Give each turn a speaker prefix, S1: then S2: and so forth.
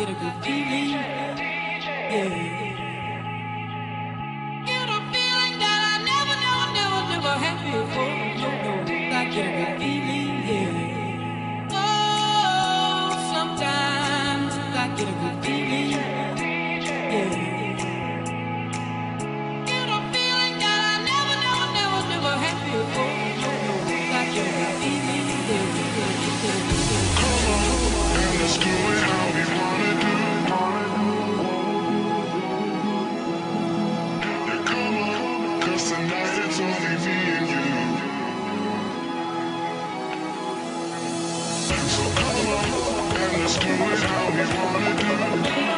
S1: get a good feeling. Yeah. Get a feeling that I never, never, never, never had before. No, no, I get a good feeling. Yeah. Oh, sometimes I get a good feeling. Yeah. Happy for you, I can be feeling good, good, good.
S2: So come on, and let's do it how we wanna do.